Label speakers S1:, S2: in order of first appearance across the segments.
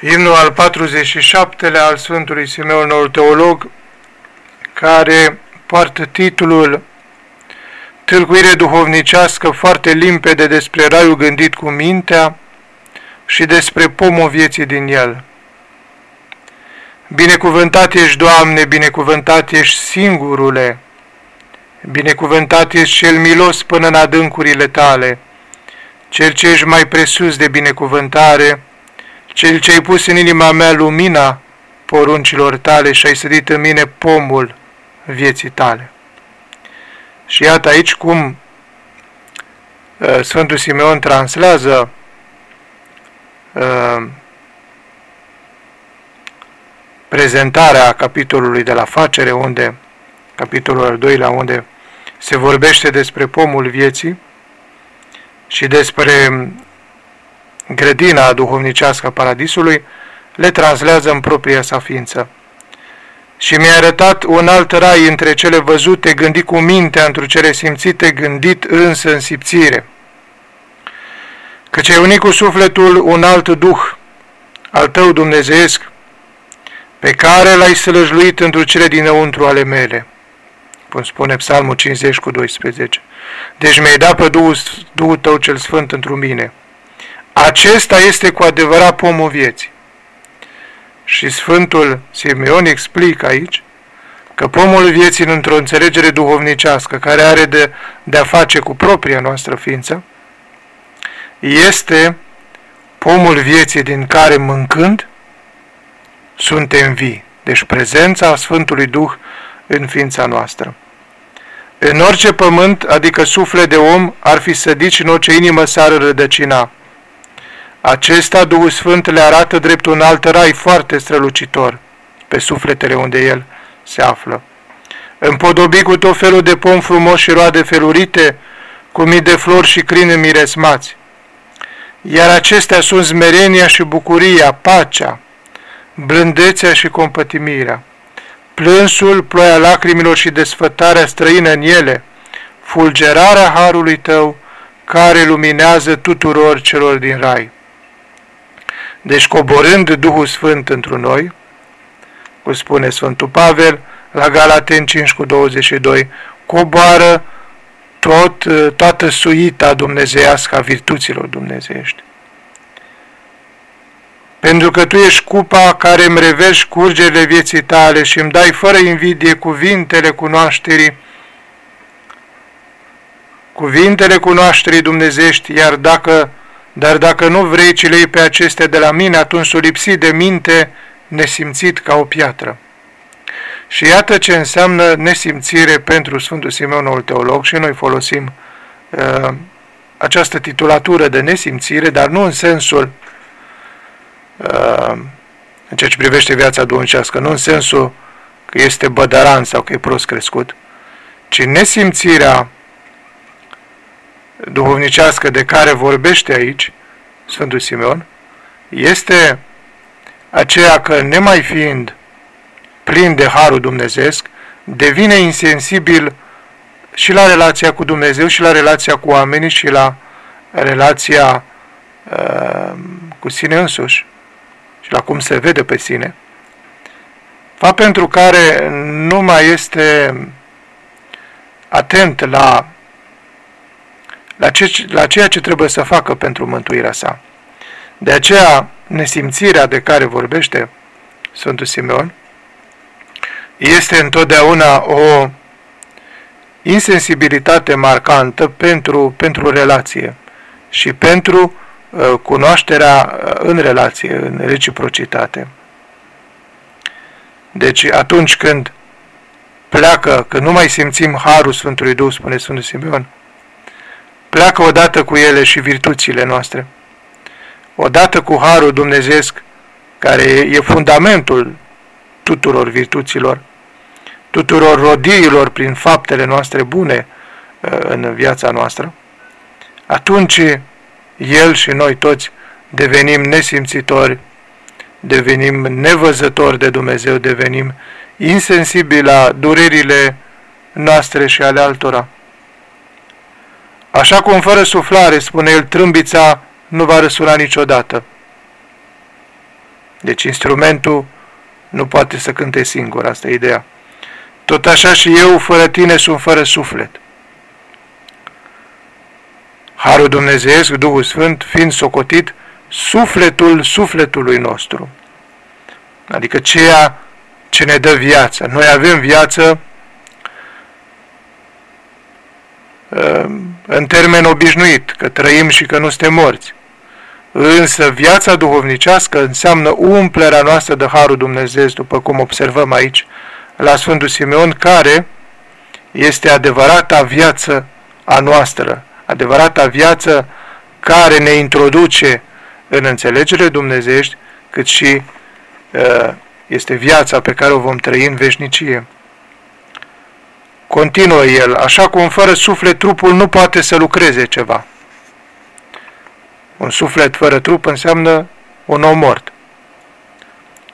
S1: Imnul al 47-lea al Sfântului Simeon, noul teolog, care poartă titlul Tâlcuire duhovnicească foarte limpede despre raiul gândit cu mintea și despre pomul vieții din el. Binecuvântat ești, Doamne, binecuvântat ești singurule, binecuvântat ești cel milos până în adâncurile tale, cel ce ești mai presus de binecuvântare, cel ce ai pus în inima mea lumina poruncilor tale și ai sădit în mine pomul vieții tale. Și iată aici cum uh, Sfântul Simeon translează uh, prezentarea capitolului de la facere, unde, capitolul al doilea, unde se vorbește despre pomul vieții și despre grădina duhovnicească a paradisului, le translează în propria sa ființă. Și mi-a arătat un alt rai între cele văzute, gândit cu mintea, într cele simțite, gândit însă în sipțire. Căci ai unit cu sufletul un alt duh, al tău dumnezeiesc, pe care l-ai slăjluit într cele dinăuntru ale mele. Cum spune Psalmul 50 cu 12. Deci mi-ai dat pe Duhul, Duhul tău cel Sfânt într mine. Acesta este cu adevărat pomul vieții. Și Sfântul Simeon explică aici că pomul vieții într-o înțelegere duhovnicească care are de, de a face cu propria noastră ființă, este pomul vieții din care mâncând suntem vii. Deci prezența Sfântului Duh în ființa noastră. În orice pământ, adică suflet de om, ar fi sădit și în orice inimă s-ar rădăcina. Acesta, Duhul Sfânt, le arată drept un alt rai foarte strălucitor pe sufletele unde el se află. Împodobit cu tot felul de pom frumos și roade felurite, cu mii de flori și crine miresmați. Iar acestea sunt zmerenia și bucuria, pacea, blândețea și compătimirea, plânsul, ploaia lacrimilor și desfătarea străină în ele, fulgerarea harului tău, care luminează tuturor celor din rai. Deci coborând Duhul Sfânt într noi, cum spune Sfântul Pavel, la Galaten 5 cu 22, coboară tot, toată suita dumnezeiască a virtuților dumnezeiești. Pentru că Tu ești cupa care îmi revești curgerile vieții tale și îmi dai fără invidie cuvintele cunoașterii, cuvintele cunoașterii dumnezești, iar dacă dar dacă nu vrei ci lei pe acestea de la mine, atunci o lipsi de minte, nesimțit ca o piatră. Și iată ce înseamnă nesimțire pentru Sfântul Simeon, noul teolog, și noi folosim uh, această titulatură de nesimțire, dar nu în sensul uh, în ceea ce privește viața duhovnicească, nu în sensul că este bădăran sau că e prost crescut, ci nesimțirea duhovnicească de care vorbește aici Sfântul Simeon este aceea că, nemai fiind plin de harul dumnezeesc, devine insensibil și la relația cu Dumnezeu, și la relația cu oamenii, și la relația uh, cu sine însuși, și la cum se vede pe sine. Fapt pentru care nu mai este atent la la, ce, la ceea ce trebuie să facă pentru mântuirea sa. De aceea, nesimțirea de care vorbește Sfântul Simeon este întotdeauna o insensibilitate marcantă pentru, pentru relație și pentru uh, cunoașterea uh, în relație, în reciprocitate. Deci atunci când pleacă, că nu mai simțim Harul Sfântului Duh, spune Sfântul Simeon, pleacă odată cu ele și virtuțile noastre. Odată cu Harul Dumnezeesc, care e fundamentul tuturor virtuților, tuturor rodiilor prin faptele noastre bune uh, în viața noastră, atunci El și noi toți devenim nesimțitori, devenim nevăzători de Dumnezeu, devenim insensibili la durerile noastre și ale altora. Așa cum fără suflare, spune el, trâmbița nu va răsura niciodată. Deci instrumentul nu poate să cânte singur, asta e ideea. Tot așa și eu, fără tine, sunt fără suflet. Harul Dumnezeiesc, Duhul Sfânt, fiind socotit, sufletul sufletului nostru. Adică ceea ce ne dă viață. Noi avem viață în termen obișnuit, că trăim și că nu suntem morți. Însă viața duhovnicească înseamnă umplerea noastră de Harul Dumnezeu, după cum observăm aici la Sfântul Simeon, care este adevărata viață a noastră, adevărata viață care ne introduce în înțelegere dumnezești, cât și uh, este viața pe care o vom trăi în veșnicie. Continuă el, așa cum fără suflet trupul nu poate să lucreze ceva. Un suflet fără trup înseamnă un om mort.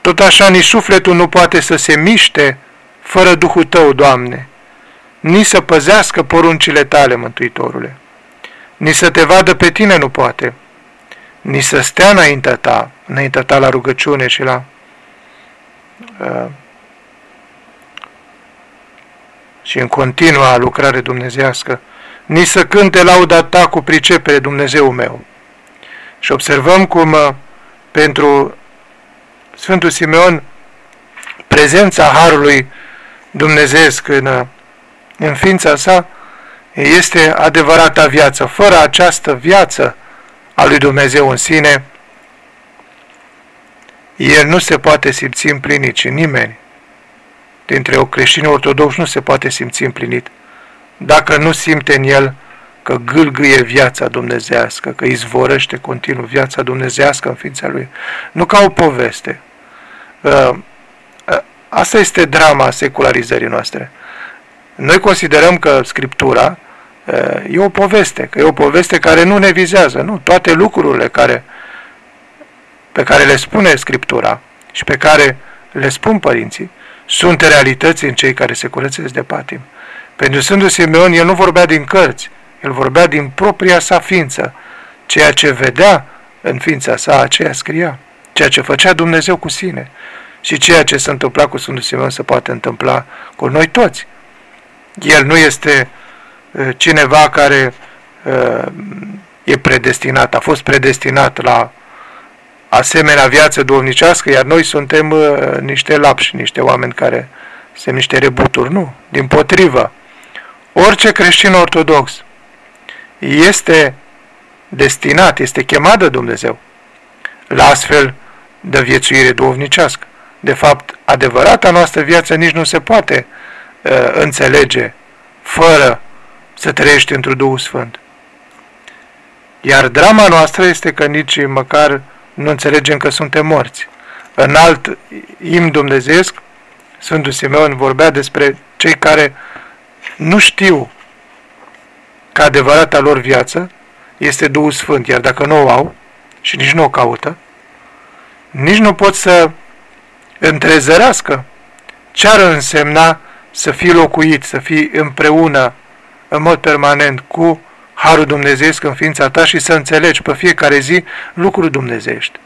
S1: Tot așa nici sufletul nu poate să se miște fără Duhul Tău, Doamne, ni să păzească poruncile Tale, Mântuitorule, ni să Te vadă pe Tine nu poate, ni să stea înaintea Ta, înaintea Ta la rugăciune și la uh, și în continua lucrare dumnezească, ni să cânte lauda ta cu pricepere, Dumnezeu meu. Și observăm cum uh, pentru Sfântul Simeon prezența Harului Dumnezeesc în, uh, în ființa sa este adevărata viață. Fără această viață a lui Dumnezeu în sine, el nu se poate simți împlinit și nimeni dintre o creștini ortodox nu se poate simți împlinit dacă nu simte în el că gâlgâie viața dumnezească, că izvorăște continuu viața dumnezească în ființa lui. Nu ca o poveste. Uh, uh, asta este drama secularizării noastre. Noi considerăm că Scriptura uh, e o poveste, că e o poveste care nu ne vizează, nu? Toate lucrurile care, pe care le spune Scriptura și pe care le spun părinții, sunt realități în cei care se curățesc de patim. Pentru Sfântul Simeon, el nu vorbea din cărți, el vorbea din propria sa ființă. Ceea ce vedea în ființa sa, aceea scria. Ceea ce făcea Dumnezeu cu sine. Și ceea ce se întâmpla cu Sfântul Simeon se poate întâmpla cu noi toți. El nu este uh, cineva care uh, e predestinat, a fost predestinat la asemenea viață duhovnicească, iar noi suntem uh, niște lapși, niște oameni care sunt niște rebuturi. Nu, din potrivă. Orice creștin ortodox este destinat, este chemat de Dumnezeu la astfel de viețuire duhovnicească. De fapt, adevărata noastră viață nici nu se poate uh, înțelege fără să trăiești într-un Duhul Sfânt. Iar drama noastră este că nici măcar nu înțelegem că suntem morți. În alt im dumnezeesc, Sfântul Simeon vorbea despre cei care nu știu că adevărata lor viață este Duhul Sfânt, iar dacă nu o au și nici nu o caută, nici nu pot să întrezărească ce ar însemna să fii locuit, să fii împreună în mod permanent cu Harul Dumnezeesc în ființa ta și să înțelegi pe fiecare zi lucruri dumnezeiești.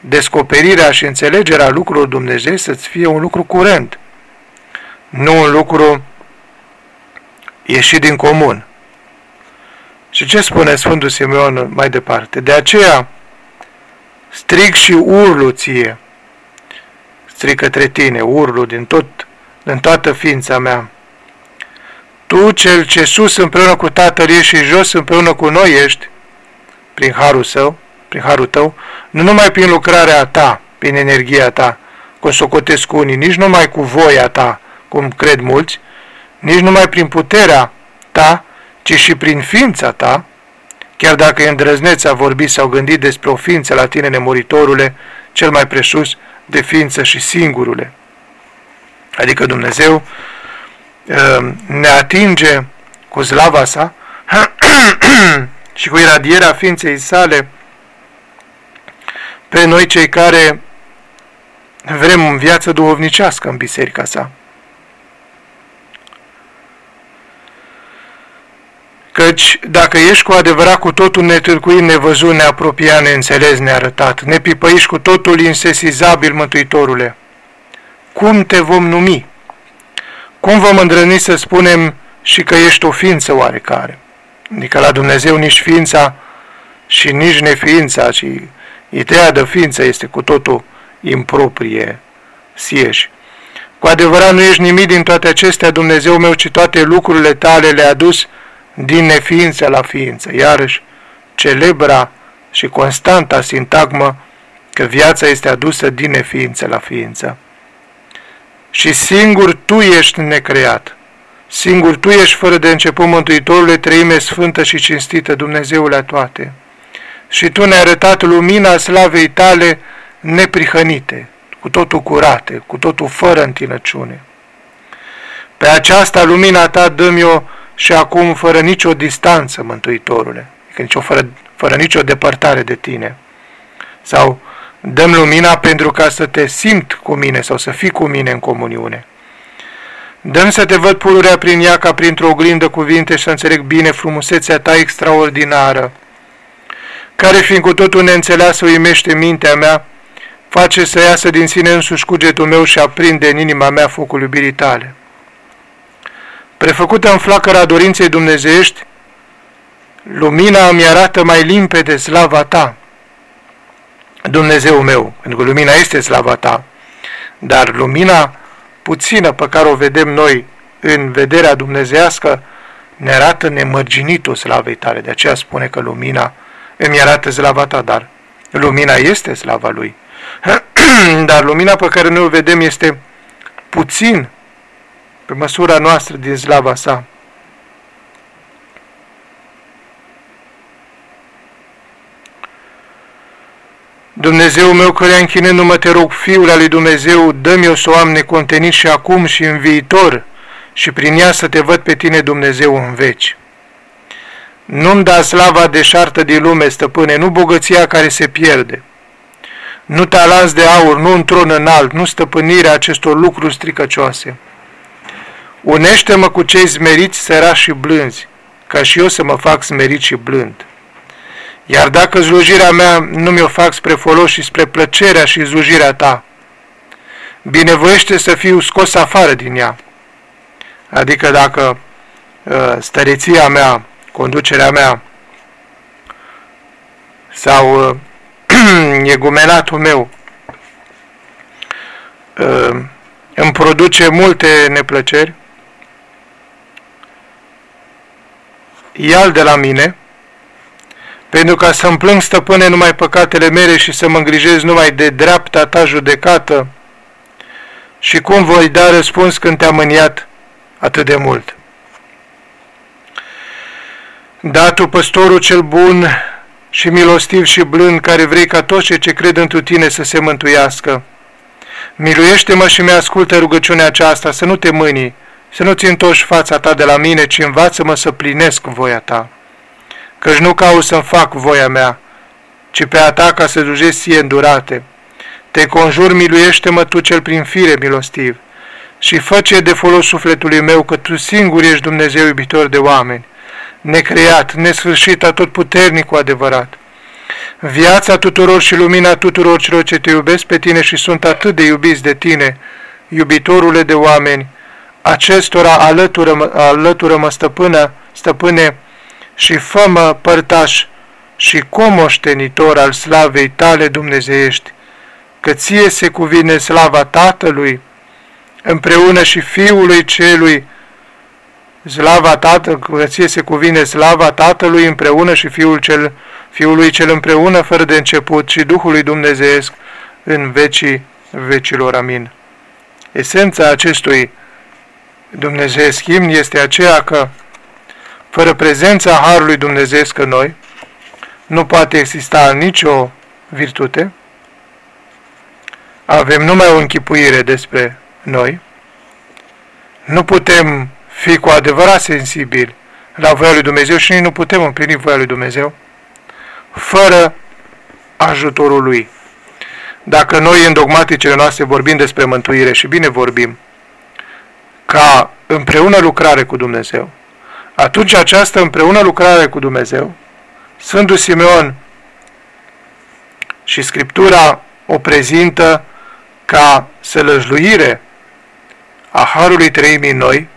S1: Descoperirea și înțelegerea lucrurilor Dumnezeu să-ți fie un lucru curent, nu un lucru ieșit din comun. Și ce spune Sfântul Simeon mai departe? De aceea strig și urlu ție, strig către tine, urlu din, tot, din toată ființa mea, tu, cel ce sus împreună cu Tatăl ești și jos împreună cu noi ești, prin harul său, prin harul tău, nu numai prin lucrarea ta, prin energia ta, cum socotesc unii, nici numai cu voia ta, cum cred mulți, nici numai prin puterea ta, ci și prin ființa ta, chiar dacă e îndrăzneț a vorbit sau gândit despre o ființă la tine, nemuritorule, cel mai presus de ființă și singurule. Adică Dumnezeu Ehm, ne atinge cu slava sa și cu iradierea ființei sale pe noi cei care vrem viață duhovnicească în biserica sa. Căci Căci dacă ești cu adevărat cu totul netârcuit, nevăzut, neapropiat, neînțeles, nearătat, nepipăiști cu totul insesizabil, Mântuitorule, cum te vom numi? Cum vom îndrăni să spunem și că ești o ființă oarecare? Adică la Dumnezeu nici ființa și nici neființa, ci ideea de ființă este cu totul improprie, sieși. Cu adevărat nu ești nimic din toate acestea, Dumnezeu meu, ci toate lucrurile tale le-a dus din neființă la ființă. Iarăși, celebra și constanta sintagmă că viața este adusă din neființă la ființă. Și singur Tu ești necreat. Singur Tu ești fără de început Mântuitorule, treime sfântă și cinstită, Dumnezeule a toate. Și Tu ne-ai arătat lumina slavei Tale neprihănite, cu totul curate, cu totul fără întinăciune. Pe aceasta lumina Ta dăm eu și acum fără nicio distanță, Mântuitorule, adică nicio, fără, fără nicio depărtare de Tine. Sau dăm lumina pentru ca să te simt cu mine sau să fii cu mine în comuniune. Dăm să te văd pururea prin ea ca printr-o oglindă cuvinte și să înțeleg bine frumusețea ta extraordinară, care fiind cu totul neînțeleasă uimește mintea mea, face să iasă din sine însuși cugetul meu și aprinde în inima mea focul iubirii tale. Prefăcută în flacăra dorinței dumnezeiești, lumina îmi arată mai limpede slava ta, Dumnezeu meu, pentru că lumina este slava ta, dar lumina puțină pe care o vedem noi în vederea dumnezească ne arată nemărginitul slavei tale. De aceea spune că lumina îmi arată slava ta, dar lumina este slava lui. dar lumina pe care noi o vedem este puțin pe măsura noastră din slava sa. Dumnezeu meu, care închinându-mă, te rog, Fiul al lui Dumnezeu, dă-mi o să o am necontenit și acum și în viitor și prin ea să te văd pe tine, Dumnezeu, în veci. Nu-mi da slava deșartă din lume, stăpâne, nu bogăția care se pierde, nu talanți de aur, nu un tron înalt, nu stăpânirea acestor lucruri stricăcioase. Unește-mă cu cei smeriți, sărași și blânzi, ca și eu să mă fac smerit și blând. Iar dacă slujirea mea nu mi-o fac spre folos și spre plăcerea și slujirea ta, binevoiește să fiu scos afară din ea. Adică dacă uh, stăreția mea, conducerea mea sau uh, egumenatul meu uh, îmi produce multe neplăceri, ia de la mine, pentru ca să-mi plâng, stăpâne, numai păcatele mele și să mă îngrijez numai de dreapta ta judecată? Și cum voi da răspuns când te-am mâniat atât de mult? Da, tu, păstorul cel bun și milostiv și blând, care vrei ca toți cei ce cred întru tine să se mântuiască, miluiește-mă și mi-ascultă rugăciunea aceasta, să nu te mâni, să nu-ți întorci fața ta de la mine, ci învață-mă să plinesc voia ta căci nu caut să-mi fac voia mea, ci pe a ta ca să dujești ție îndurate. Te conjur, miluiește-mă tu cel prin fire milostiv și fă ce de folos sufletului meu, că tu singur ești Dumnezeu iubitor de oameni, necreat, nesfârșit, atotputernic cu adevărat. Viața tuturor și lumina tuturor celor ce te iubesc pe tine și sunt atât de iubiți de tine, iubitorule de oameni, acestora alătură-mă, alătură-mă stăpână, stăpâne, și fămă părtaș și comoștenitor al slavei tale dumnezeiești, că ție se cuvine slava Tatălui, împreună și Fiului Celui, slava Tatălui, că ție se cuvine slava Tatălui împreună și Fiul cel, Fiului cel împreună, fără de început, și Duhului Dumnezeesc în vecii vecilor. Amin. Esența acestui Dumnezeesc imn este aceea că fără prezența Harului Dumnezeu în noi, nu poate exista nicio virtute, avem numai o închipuire despre noi, nu putem fi cu adevărat sensibili la voia lui Dumnezeu și nici nu putem împlini voia lui Dumnezeu fără ajutorul Lui. Dacă noi în dogmaticele noastre vorbim despre mântuire și bine vorbim, ca împreună lucrare cu Dumnezeu, Atunci această împreună lucrare cu Dumnezeu, Sfântul Simeon și Scriptura o prezintă ca sălăjluire a Harului Treimii noi,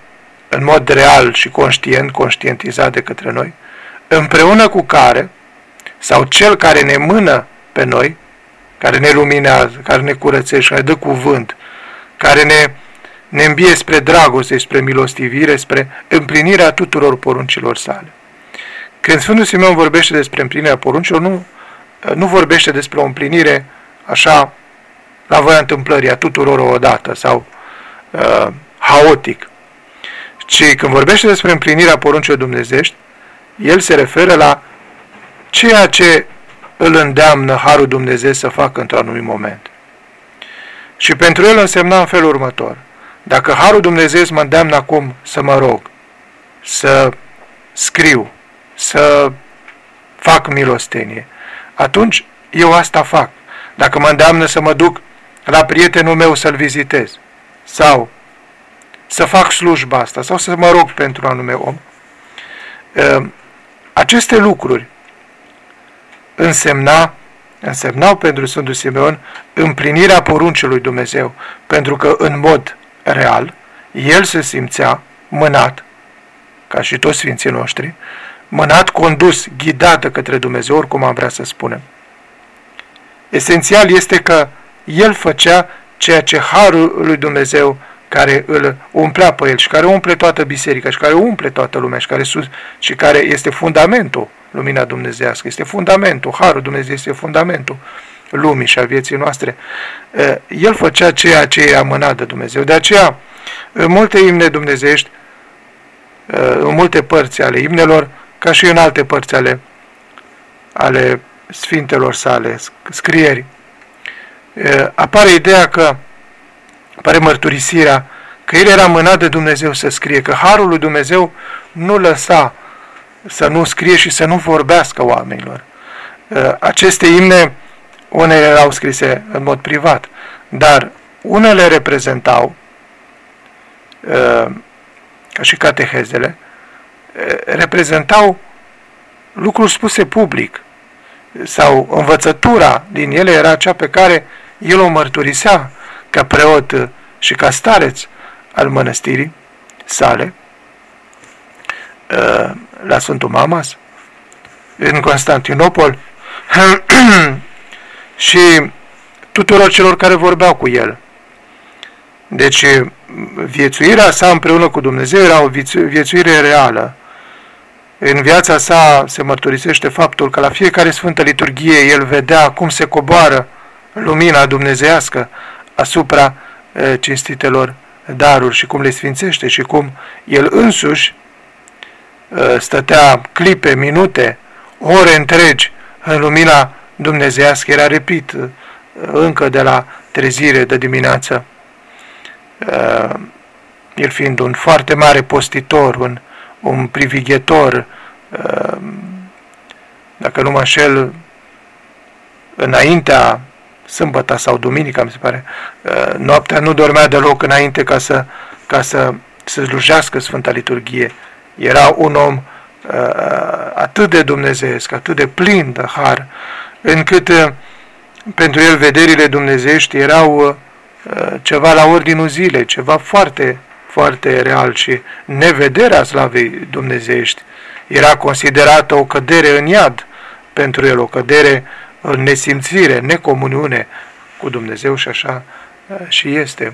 S1: în mod real și conștient, conștientizat de către noi, împreună cu care, sau cel care ne mână pe noi, care ne luminează, care ne curățește, care dă cuvânt, care ne, ne îmbie spre dragoste, spre milostivire, spre împlinirea tuturor poruncilor sale. Când Sfântul Simeon vorbește despre împlinirea poruncilor, nu, nu vorbește despre o împlinire așa la voia întâmplării a tuturor odată sau uh, haotic, ci când vorbește despre împlinirea poruncilor dumnezești, el se referă la ceea ce îl îndeamnă Harul Dumnezeu să facă într-un anumit moment. Și pentru el însemna în felul următor. Dacă Harul Dumnezeu mă îndeamnă acum să mă rog, să scriu, să fac milostenie, atunci eu asta fac. Dacă mă îndeamnă să mă duc la prietenul meu să-l vizitez, sau să fac slujba asta, sau să mă rog pentru un anume om, ă, aceste lucruri însemna, însemnau pentru Sfântul Simeon împlinirea poruncii Dumnezeu, pentru că în mod real el se simțea mânat, ca și toți sfinții noștri, mânat, condus, ghidată către Dumnezeu, oricum am vrea să spunem. Esențial este că el făcea ceea ce Harul lui Dumnezeu care îl umplea pe el și care umple toată biserica și care umple toată lumea și care, sus, și care este fundamentul lumina dumnezească, este fundamentul, Harul Dumnezeu este fundamentul lumii și a vieții noastre. El făcea ceea ce i-a mânat de Dumnezeu. De aceea, în multe imne dumnezeiești, în multe părți ale imnelor, ca și în alte părți ale, ale sfintelor sale, scrieri, apare ideea că, apare mărturisirea că el era mânat de Dumnezeu să scrie, că Harul lui Dumnezeu nu lăsa să nu scrie și să nu vorbească oamenilor. Aceste imne, unele erau scrise în mod privat, dar unele reprezentau, ca și catehezele, reprezentau lucruri spuse public sau învățătura din ele era cea pe care el o mărturisea ca preot și ca stareț al mănăstirii sale uh, la Sfântul Mamas în Constantinopol și tuturor celor care vorbeau cu el. Deci viețuirea sa împreună cu Dumnezeu era o viețuire reală. În viața sa se mărturisește faptul că la fiecare Sfântă Liturghie el vedea cum se coboară lumina dumnezească asupra e, cinstitelor daruri și cum le sfințește și cum el însuși e, stătea clipe, minute, ore întregi în lumina dumnezească, era repit încă de la trezire de dimineață. El fiind un foarte mare postitor, un un privighetor, um, dacă nu mă înșel, înaintea sâmbătă sau duminica, mi se pare, uh, noaptea nu dormea deloc înainte ca să, ca să, să slujească Sfânta Liturghie. Era un om uh, atât de dumnezeesc, atât de plin de har, încât uh, pentru el vederile dumnezeiești erau ceva la ordinul zilei, ceva foarte foarte real și nevederea slavei dumnezeiești era considerată o cădere în iad pentru el, o cădere în nesimțire, necomuniune cu Dumnezeu și așa și este.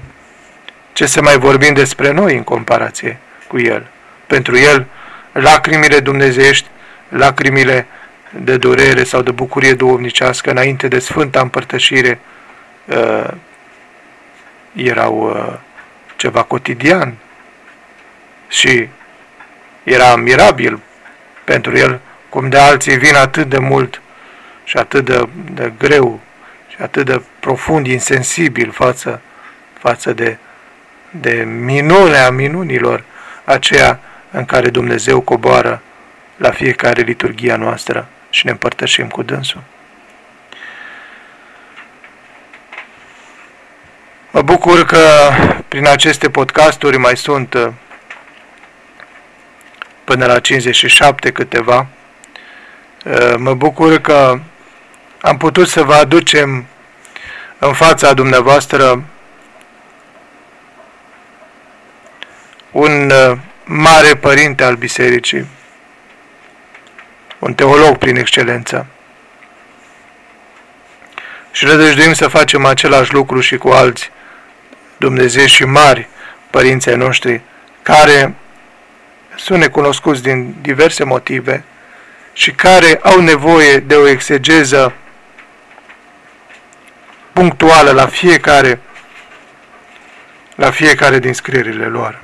S1: Ce să mai vorbim despre noi în comparație cu el? Pentru el, lacrimile dumnezeiești, lacrimile de durere sau de bucurie duomnicească înainte de Sfânta Împărtășire uh, erau uh, ceva cotidian și era mirabil pentru el, cum de alții vin atât de mult și atât de, de greu și atât de profund, insensibil față, față de, de minunea minunilor aceea în care Dumnezeu coboară la fiecare liturgia noastră și ne împărtășim cu dânsul. Mă bucur că prin aceste podcasturi mai sunt uh, până la 57 câteva. Mă bucur că am putut să vă aducem în fața dumneavoastră un mare părinte al bisericii, un teolog prin excelență. Și rădăjduim să facem același lucru și cu alți Dumnezei și mari părinții noștri, care sunt necunoscuți din diverse motive și care au nevoie de o exegeză punctuală la fiecare, la fiecare din scrierile lor.